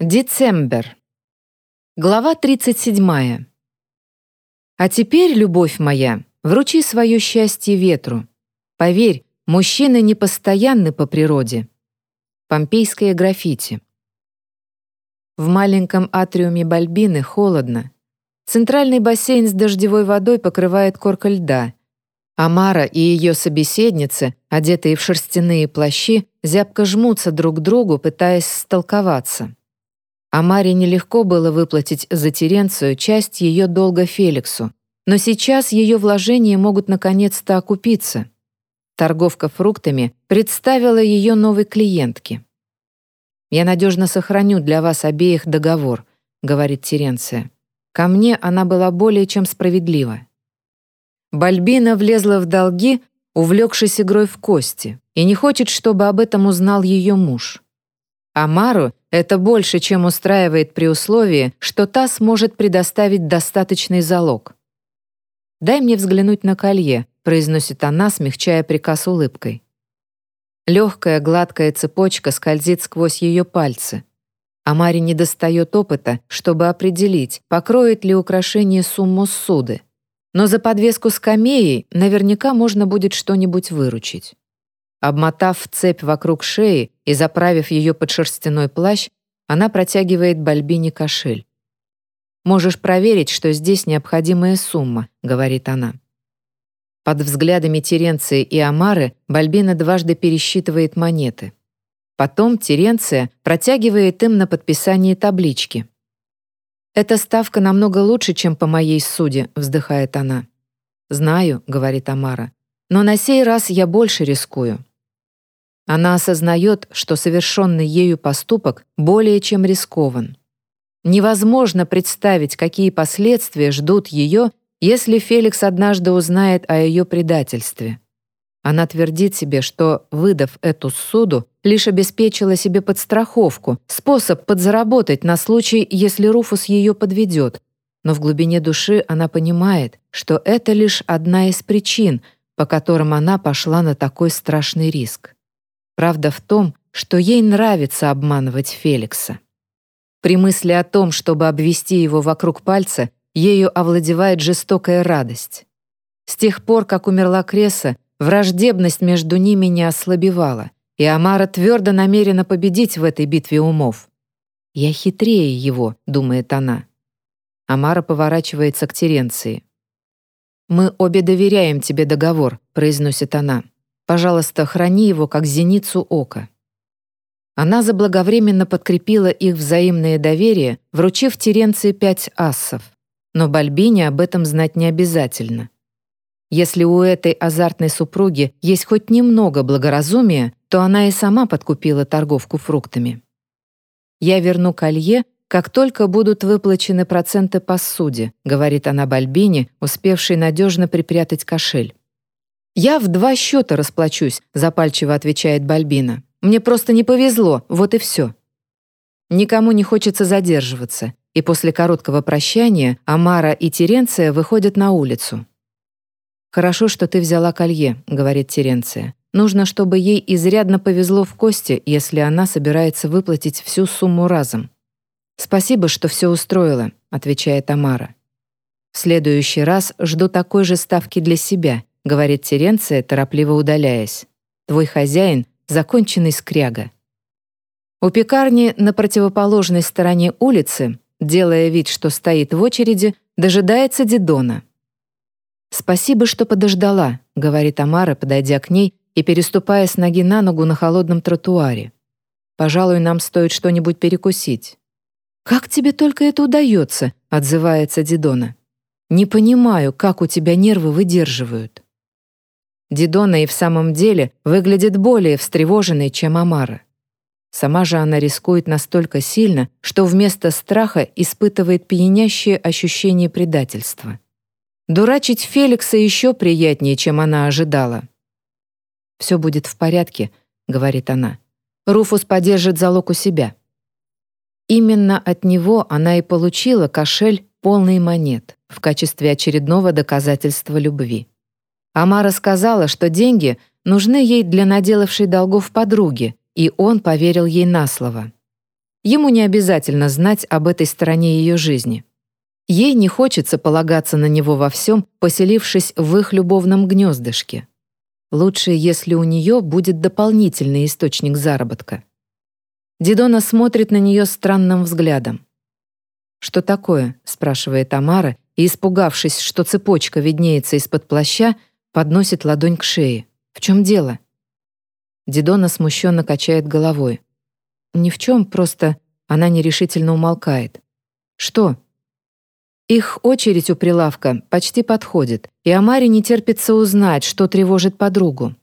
Децембер. Глава 37. А теперь, любовь моя, вручи свое счастье ветру. Поверь, мужчины не постоянны по природе. Помпейское граффити. В маленьком атриуме Бальбины холодно. Центральный бассейн с дождевой водой покрывает корка льда. Амара и ее собеседницы, одетые в шерстяные плащи, зябко жмутся друг к другу, пытаясь столковаться. А Маре нелегко было выплатить за Теренцию часть ее долга Феликсу, но сейчас ее вложения могут наконец-то окупиться. Торговка фруктами представила ее новой клиентке. «Я надежно сохраню для вас обеих договор», — говорит Теренция. «Ко мне она была более чем справедлива». Бальбина влезла в долги, увлекшись игрой в кости, и не хочет, чтобы об этом узнал ее муж. Амару это больше, чем устраивает при условии, что та сможет предоставить достаточный залог. «Дай мне взглянуть на колье», — произносит она, смягчая приказ улыбкой. Легкая гладкая цепочка скользит сквозь ее пальцы. А Маре не достает опыта, чтобы определить, покроет ли украшение сумму суды. Но за подвеску с камеей наверняка можно будет что-нибудь выручить. Обмотав цепь вокруг шеи и заправив ее под шерстяной плащ, она протягивает Бальбине кошель. «Можешь проверить, что здесь необходимая сумма», — говорит она. Под взглядами Теренции и Амары Бальбина дважды пересчитывает монеты. Потом Теренция протягивает им на подписание таблички. «Эта ставка намного лучше, чем по моей суде», — вздыхает она. «Знаю», — говорит Амара, — «но на сей раз я больше рискую». Она осознает, что совершенный ею поступок более чем рискован. Невозможно представить, какие последствия ждут ее, если Феликс однажды узнает о ее предательстве. Она твердит себе, что, выдав эту суду, лишь обеспечила себе подстраховку, способ подзаработать на случай, если Руфус ее подведет. Но в глубине души она понимает, что это лишь одна из причин, по которым она пошла на такой страшный риск. Правда в том, что ей нравится обманывать Феликса. При мысли о том, чтобы обвести его вокруг пальца, ею овладевает жестокая радость. С тех пор, как умерла Креса, враждебность между ними не ослабевала, и Амара твердо намерена победить в этой битве умов. «Я хитрее его», — думает она. Амара поворачивается к Теренции. «Мы обе доверяем тебе договор», — произносит она. Пожалуйста, храни его, как зеницу ока». Она заблаговременно подкрепила их взаимное доверие, вручив Теренции пять ассов. Но Бальбине об этом знать не обязательно. Если у этой азартной супруги есть хоть немного благоразумия, то она и сама подкупила торговку фруктами. «Я верну колье, как только будут выплачены проценты по суде», говорит она Бальбине, успевшей надежно припрятать кошель. «Я в два счета расплачусь», — запальчиво отвечает Бальбина. «Мне просто не повезло, вот и все». Никому не хочется задерживаться, и после короткого прощания Амара и Теренция выходят на улицу. «Хорошо, что ты взяла колье», — говорит Теренция. «Нужно, чтобы ей изрядно повезло в кости, если она собирается выплатить всю сумму разом». «Спасибо, что все устроила», — отвечает Амара. «В следующий раз жду такой же ставки для себя, — говорит Теренция, торопливо удаляясь. «Твой хозяин — законченный скряга». У пекарни на противоположной стороне улицы, делая вид, что стоит в очереди, дожидается Дидона. «Спасибо, что подождала», — говорит Амара, подойдя к ней и переступая с ноги на ногу на холодном тротуаре. «Пожалуй, нам стоит что-нибудь перекусить». «Как тебе только это удается?» — отзывается Дидона. «Не понимаю, как у тебя нервы выдерживают». Дидона и в самом деле выглядит более встревоженной, чем Амара. Сама же она рискует настолько сильно, что вместо страха испытывает пьянящее ощущение предательства. Дурачить Феликса еще приятнее, чем она ожидала. «Все будет в порядке», — говорит она. «Руфус поддержит залог у себя». Именно от него она и получила кошель полный монет в качестве очередного доказательства любви. Амара сказала, что деньги нужны ей для наделавшей долгов подруги, и он поверил ей на слово. Ему не обязательно знать об этой стороне ее жизни. Ей не хочется полагаться на него во всем, поселившись в их любовном гнездышке. Лучше, если у нее будет дополнительный источник заработка. Дидона смотрит на нее странным взглядом. «Что такое?» — спрашивает Тамара, и, испугавшись, что цепочка виднеется из-под плаща, подносит ладонь к шее. «В чем дело?» Дидона смущенно качает головой. «Ни в чем, просто...» Она нерешительно умолкает. «Что?» Их очередь у прилавка почти подходит, и Амаре не терпится узнать, что тревожит подругу.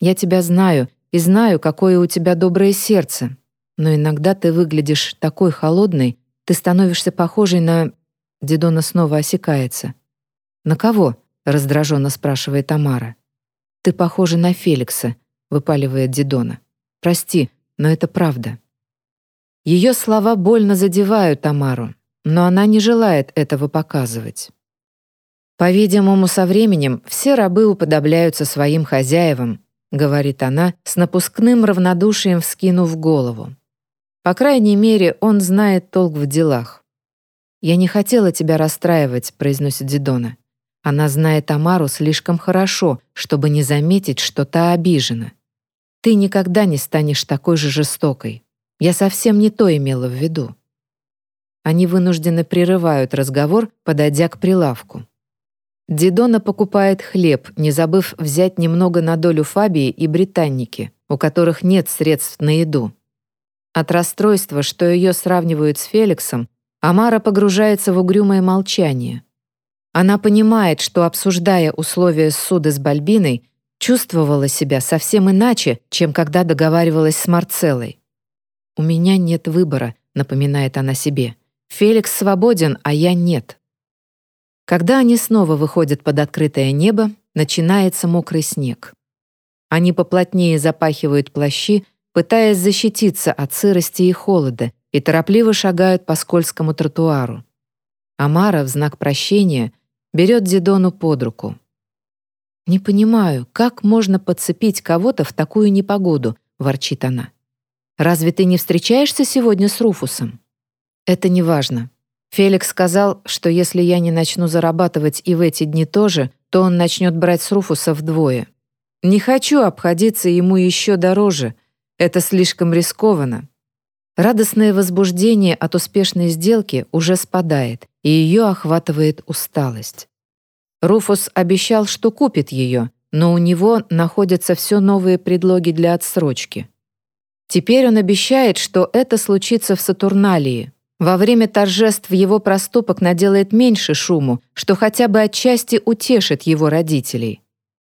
«Я тебя знаю и знаю, какое у тебя доброе сердце, но иногда ты выглядишь такой холодной, ты становишься похожей на...» Дидона снова осекается. «На кого?» — раздраженно спрашивает Тамара. «Ты похожа на Феликса», — выпаливает Дидона. «Прости, но это правда». Ее слова больно задевают Тамару, но она не желает этого показывать. «По-видимому, со временем все рабы уподобляются своим хозяевам», говорит она, с напускным равнодушием вскинув голову. По крайней мере, он знает толк в делах. «Я не хотела тебя расстраивать», — произносит Дидона. Она знает Тамару слишком хорошо, чтобы не заметить, что та обижена. «Ты никогда не станешь такой же жестокой. Я совсем не то имела в виду». Они вынуждены прерывают разговор, подойдя к прилавку. Дидона покупает хлеб, не забыв взять немного на долю Фабии и британники, у которых нет средств на еду. От расстройства, что ее сравнивают с Феликсом, Амара погружается в угрюмое молчание. Она понимает, что, обсуждая условия суда с Бальбиной, чувствовала себя совсем иначе, чем когда договаривалась с Марцеллой. «У меня нет выбора», — напоминает она себе. Феликс свободен, а я нет. Когда они снова выходят под открытое небо, начинается мокрый снег. Они поплотнее запахивают плащи, пытаясь защититься от сырости и холода, и торопливо шагают по скользкому тротуару. Амара в знак прощения берет Дидону под руку. «Не понимаю, как можно подцепить кого-то в такую непогоду?» — ворчит она. «Разве ты не встречаешься сегодня с Руфусом?» Это не важно. Феликс сказал, что если я не начну зарабатывать и в эти дни тоже, то он начнет брать с Руфуса вдвое. Не хочу обходиться ему еще дороже. Это слишком рискованно. Радостное возбуждение от успешной сделки уже спадает, и ее охватывает усталость. Руфус обещал, что купит ее, но у него находятся все новые предлоги для отсрочки. Теперь он обещает, что это случится в Сатурналии, во время торжеств его проступок наделает меньше шуму, что хотя бы отчасти утешит его родителей.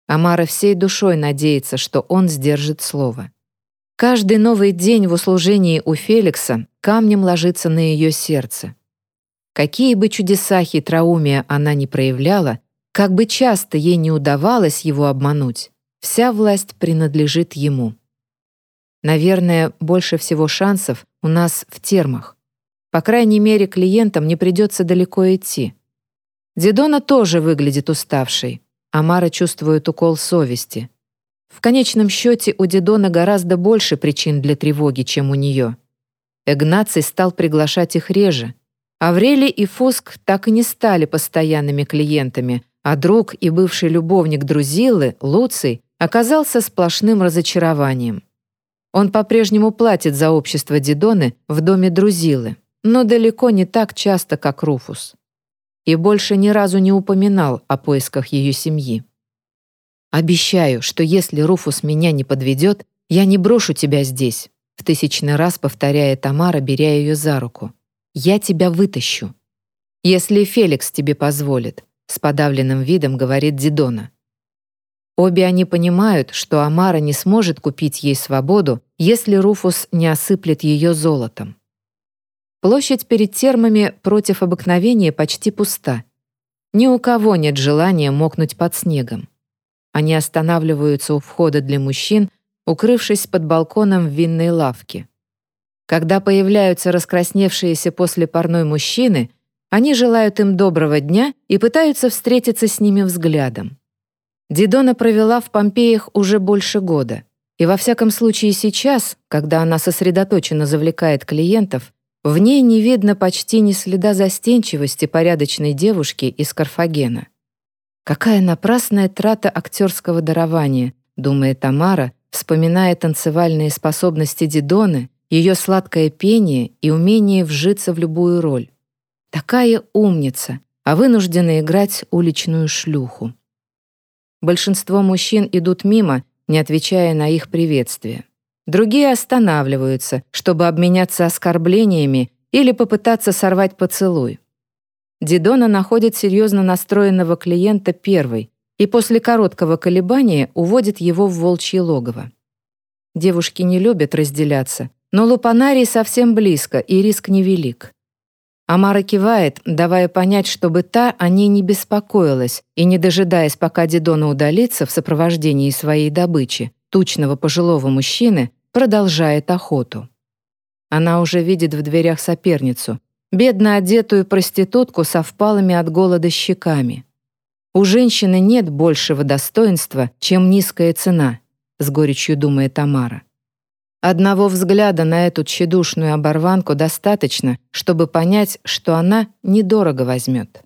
Амара всей душой надеется, что он сдержит слово. Каждый новый день в услужении у Феликса камнем ложится на ее сердце. Какие бы чудеса хитроумия она ни проявляла, как бы часто ей не удавалось его обмануть, вся власть принадлежит ему. Наверное, больше всего шансов у нас в термах. По крайней мере, клиентам не придется далеко идти. Дидона тоже выглядит уставшей. Амара чувствует укол совести. В конечном счете у Дидона гораздо больше причин для тревоги, чем у нее. Игнаций стал приглашать их реже. Аврели и Фуск так и не стали постоянными клиентами, а друг и бывший любовник Друзилы, Луций, оказался сплошным разочарованием. Он по-прежнему платит за общество Дидоны в доме Друзилы но далеко не так часто, как Руфус. И больше ни разу не упоминал о поисках ее семьи. «Обещаю, что если Руфус меня не подведет, я не брошу тебя здесь», в тысячный раз повторяя Тамара, беря ее за руку. «Я тебя вытащу». «Если Феликс тебе позволит», с подавленным видом говорит Дидона. Обе они понимают, что Амара не сможет купить ей свободу, если Руфус не осыплет ее золотом. Площадь перед термами против обыкновения почти пуста. Ни у кого нет желания мокнуть под снегом. Они останавливаются у входа для мужчин, укрывшись под балконом в винной лавке. Когда появляются раскрасневшиеся после парной мужчины, они желают им доброго дня и пытаются встретиться с ними взглядом. Дидона провела в Помпеях уже больше года. И во всяком случае сейчас, когда она сосредоточенно завлекает клиентов, в ней не видно почти ни следа застенчивости порядочной девушки из Карфагена. Какая напрасная трата актерского дарования, думает Тамара, вспоминая танцевальные способности Дидоны, ее сладкое пение и умение вжиться в любую роль. Такая умница, а вынуждена играть уличную шлюху. Большинство мужчин идут мимо, не отвечая на их приветствие. Другие останавливаются, чтобы обменяться оскорблениями или попытаться сорвать поцелуй. Дидона находит серьезно настроенного клиента первой и после короткого колебания уводит его в волчье логово. Девушки не любят разделяться, но Лупанарий совсем близко, и риск невелик. Амара кивает, давая понять, чтобы та о ней не беспокоилась, и, не дожидаясь, пока Дидона удалится в сопровождении своей добычи, тучного пожилого мужчины, продолжает охоту. Она уже видит в дверях соперницу, бедно одетую проститутку со впалыми от голода щеками. У женщины нет большего достоинства, чем низкая цена, с горечью думает Тамара. Одного взгляда на эту тщедушную оборванку достаточно, чтобы понять, что она недорого возьмет.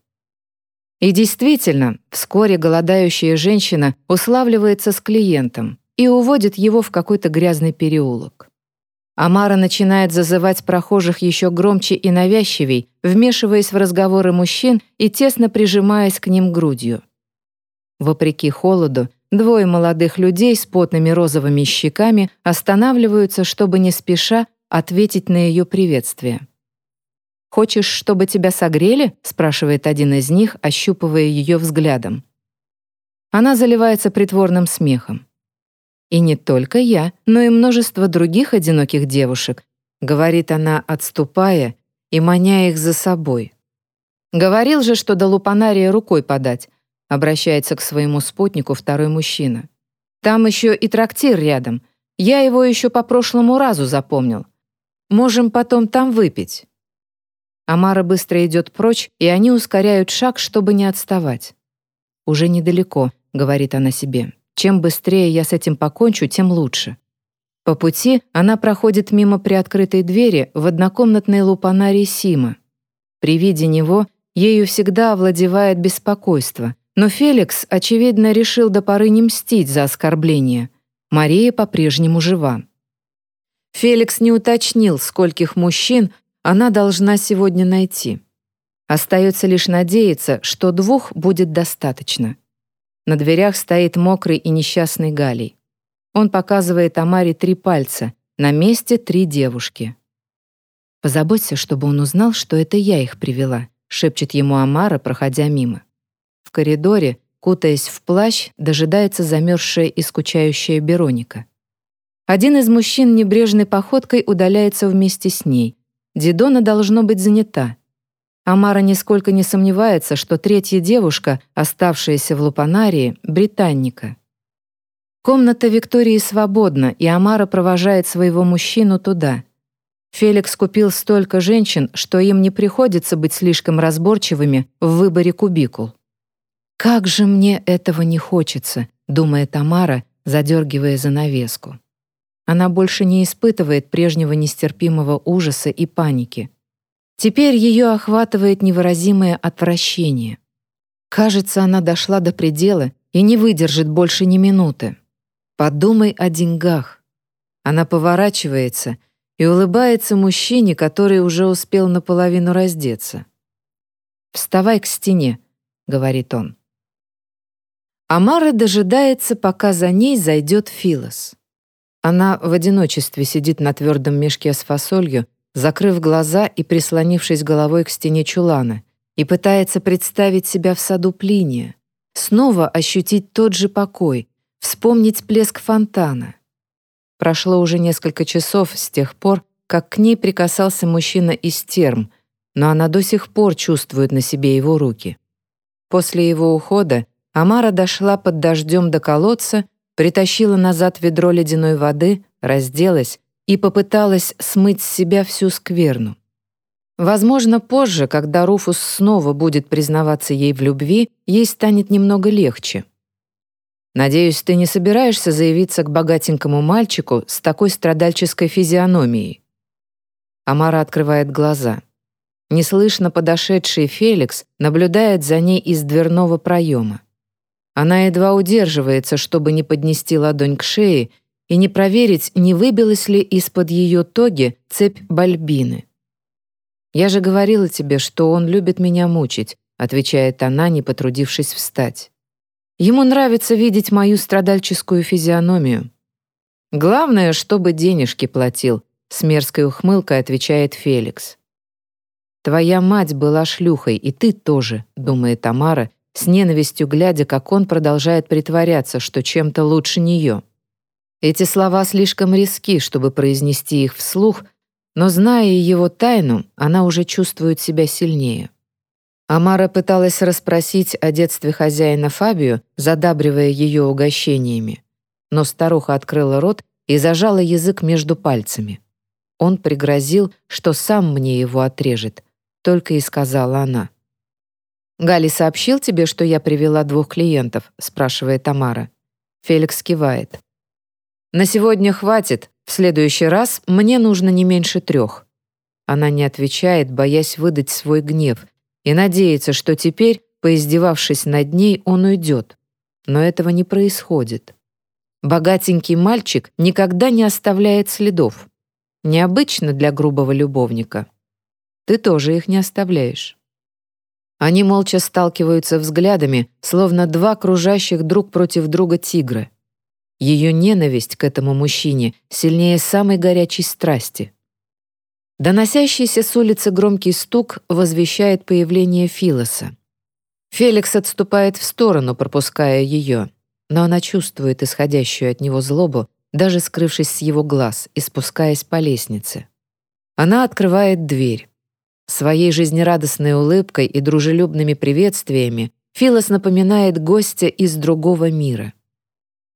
И действительно, вскоре голодающая женщина уславливается с клиентом и уводит его в какой-то грязный переулок. Амара начинает зазывать прохожих еще громче и навязчивей, вмешиваясь в разговоры мужчин и тесно прижимаясь к ним грудью. Вопреки холоду, Двое молодых людей с потными розовыми щеками останавливаются, чтобы не спеша ответить на ее приветствие. «Хочешь, чтобы тебя согрели?» — спрашивает один из них, ощупывая ее взглядом. Она заливается притворным смехом. «И не только я, но и множество других одиноких девушек», — говорит она, отступая и маня их за собой. «Говорил же, что до лупанария рукой подать, обращается к своему спутнику второй мужчина. Там еще и трактир рядом. Я его еще по прошлому разу запомнил. Можем потом там выпить. Амара быстро идет прочь, и они ускоряют шаг, чтобы не отставать. «Уже недалеко», — говорит она себе. «Чем быстрее я с этим покончу, тем лучше». По пути она проходит мимо приоткрытой двери в однокомнатной лупанарии Сима. При виде него ею всегда овладевает беспокойство, но Феликс, очевидно, решил до поры не мстить за оскорбление. Мария по-прежнему жива. Феликс не уточнил, скольких мужчин она должна сегодня найти. Остается лишь надеяться, что двух будет достаточно. На дверях стоит мокрый и несчастный Галий. Он показывает Амаре три пальца, на месте три девушки. «Позаботься, чтобы он узнал, что это я их привела», шепчет ему Амара, проходя мимо. В коридоре, кутаясь в плащ, дожидается замерзшая и скучающая Бероника. Один из мужчин небрежной походкой удаляется вместе с ней. Дидона должно быть занята. Амара нисколько не сомневается, что третья девушка, оставшаяся в Лупанарии, британника. Комната Виктории свободна, и Амара провожает своего мужчину туда. Феликс купил столько женщин, что им не приходится быть слишком разборчивыми в выборе кубикул. «Как же мне этого не хочется», — думает Тамара, задергивая занавеску. Она больше не испытывает прежнего нестерпимого ужаса и паники. Теперь ее охватывает невыразимое отвращение. Кажется, она дошла до предела и не выдержит больше ни минуты. Подумай о деньгах. Она поворачивается и улыбается мужчине, который уже успел наполовину раздеться. «Вставай к стене», — говорит он. Амара дожидается, пока за ней зайдет Филос. Она в одиночестве сидит на твердом мешке с фасолью, закрыв глаза и прислонившись головой к стене чулана, и пытается представить себя в саду Плиния, снова ощутить тот же покой, вспомнить плеск фонтана. Прошло уже несколько часов с тех пор, как к ней прикасался мужчина из терм, но она до сих пор чувствует на себе его руки. После его ухода Амара дошла под дождем до колодца, притащила назад ведро ледяной воды, разделась и попыталась смыть с себя всю скверну. Возможно, позже, когда Руфус снова будет признаваться ей в любви, ей станет немного легче. Надеюсь, ты не собираешься заявиться к богатенькому мальчику с такой страдальческой физиономией?» Амара открывает глаза. Неслышно подошедший Феликс наблюдает за ней из дверного проема. Она едва удерживается, чтобы не поднести ладонь к шее и не проверить, не выбилась ли из-под ее тоги цепь бальбины. «Я же говорила тебе, что он любит меня мучить», отвечает она, не потрудившись встать. Ему нравится видеть мою страдальческую физиономию. Главное, чтобы денежки платил, с мерзкой ухмылкой отвечает Феликс. Твоя мать была шлюхой, и ты тоже, думает Тамара, с ненавистью глядя, как он продолжает притворяться, что чем-то лучше нее. Эти слова слишком риски, чтобы произнести их вслух, но, зная его тайну, она уже чувствует себя сильнее. Амара пыталась расспросить о детстве хозяина Фабию, задабривая ее угощениями. Но старуха открыла рот и зажала язык между пальцами. Он пригрозил, что сам мне его отрежет, только и сказала она. «Гали сообщил тебе, что я привела двух клиентов?» — спрашивает Тамара. Феликс кивает. «На сегодня хватит. В следующий раз мне нужно не меньше трех». Она не отвечает, боясь выдать свой гнев, и надеется, что теперь, поиздевавшись над ней, он уйдет. Но этого не происходит. Богатенький мальчик никогда не оставляет следов. Необычно для грубого любовника. Ты тоже их не оставляешь. Они молча сталкиваются взглядами, словно два кружащих друг против друга тигра. Ее ненависть к этому мужчине сильнее самой горячей страсти. Доносящийся с улицы громкий стук возвещает появление Филоса. Феликс отступает в сторону, пропуская ее, но она чувствует исходящую от него злобу, даже скрывшись с его глаз и спускаясь по лестнице. Она открывает дверь. Своей жизнерадостной улыбкой и дружелюбными приветствиями Филос напоминает гостя из другого мира.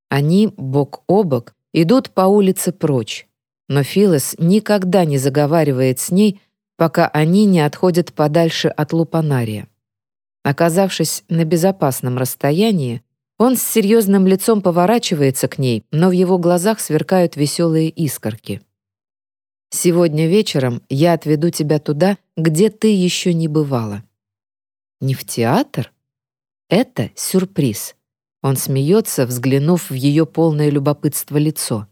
Они, бок о бок, идут по улице прочь, но Филос никогда не заговаривает с ней, пока они не отходят подальше от лупанария. Оказавшись на безопасном расстоянии, он с серьезным лицом поворачивается к ней, но в его глазах сверкают веселые искорки. «Сегодня вечером я отведу тебя туда, где ты еще не бывала». «Не в театр?» «Это сюрприз». Он смеется, взглянув в ее полное любопытство лицо.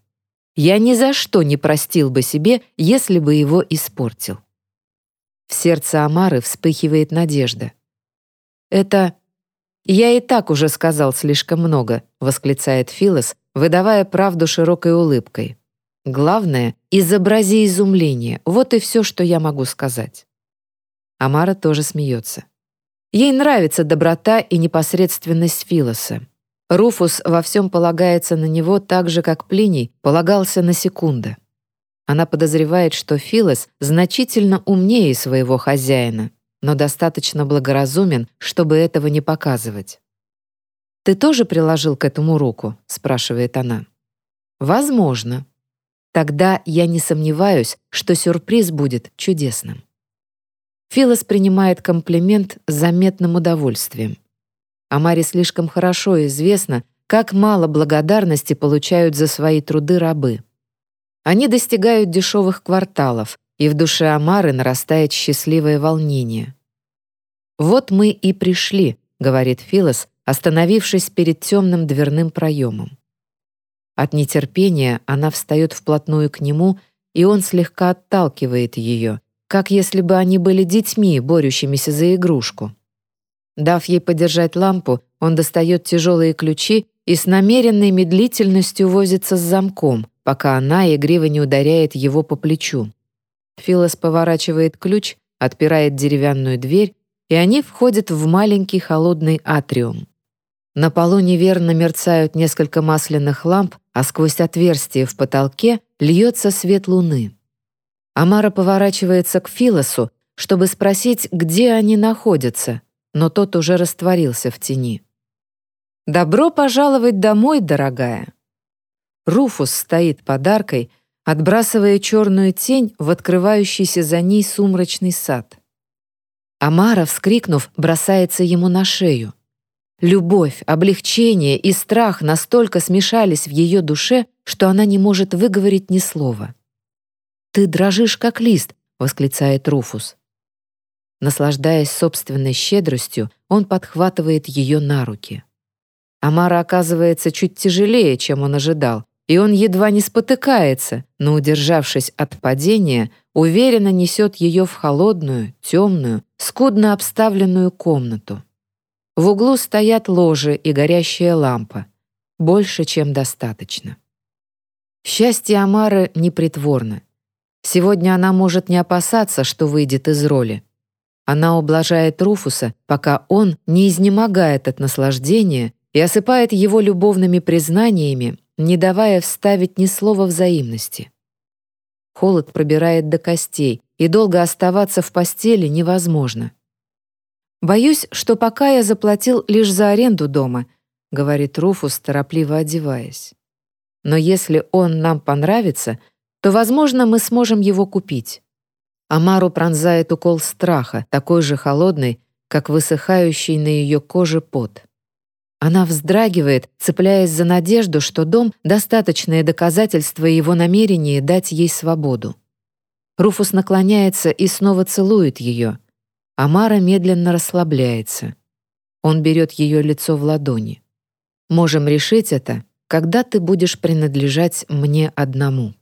Я ни за что не простил бы себе, если бы его испортил. В сердце Амары вспыхивает надежда. «Это... я и так уже сказал слишком много», — восклицает Филос, выдавая правду широкой улыбкой. «Главное, изобрази изумление. Вот и все, что я могу сказать». Амара тоже смеется. Ей нравится доброта и непосредственность Филоса. Руфус во всем полагается на него так же, как Плиний полагался на секунды. Она подозревает, что Филос значительно умнее своего хозяина, но достаточно благоразумен, чтобы этого не показывать. «Ты тоже приложил к этому руку?» — спрашивает она. «Возможно. Тогда я не сомневаюсь, что сюрприз будет чудесным». Филос принимает комплимент с заметным удовольствием. Амаре слишком хорошо известно, как мало благодарности получают за свои труды рабы. Они достигают дешевых кварталов, и в душе Амары нарастает счастливое волнение. «Вот мы и пришли», — говорит Филос, остановившись перед темным дверным проемом. От нетерпения она встает вплотную к нему, и он слегка отталкивает ее, как если бы они были детьми, борющимися за игрушку. Дав ей подержать лампу, он достает тяжелые ключи и с намеренной медлительностью возится с замком, пока она игриво не ударяет его по плечу. Филос поворачивает ключ, отпирает деревянную дверь, и они входят в маленький холодный атриум. На полу неверно мерцают несколько масляных ламп, а сквозь отверстие в потолке льется свет луны. Амара поворачивается к Филосу, чтобы спросить, где они находятся, но тот уже растворился в тени. «Добро пожаловать домой, дорогая!» Руфус стоит подаркой, отбрасывая черную тень в открывающийся за ней сумрачный сад. Амара, вскрикнув, бросается ему на шею. Любовь, облегчение и страх настолько смешались в ее душе, что она не может выговорить ни слова. «Ты дрожишь, как лист», — восклицает Руфус. Наслаждаясь собственной щедростью, он подхватывает ее на руки. Амара оказывается чуть тяжелее, чем он ожидал, и он едва не спотыкается, но, удержавшись от падения, уверенно несет ее в холодную, темную, скудно обставленную комнату. В углу стоят ложи и горящая лампа. Больше, чем достаточно. Счастье Амары непритворно. Сегодня она может не опасаться, что выйдет из роли. Она ублажает Руфуса, пока он не изнемогает от наслаждения и осыпает его любовными признаниями, не давая вставить ни слова взаимности. Холод пробирает до костей, и долго оставаться в постели невозможно. «Боюсь, что пока я заплатил лишь за аренду дома», — говорит Руфус, торопливо одеваясь. «Но если он нам понравится, то, возможно, мы сможем его купить». Амару пронзает укол страха, такой же холодный, как высыхающий на ее коже пот. Она вздрагивает, цепляясь за надежду, что дом — достаточное доказательство его намерения дать ей свободу. Руфус наклоняется и снова целует ее. Амара медленно расслабляется. Он берет ее лицо в ладони. «Можем решить это, когда ты будешь принадлежать мне одному».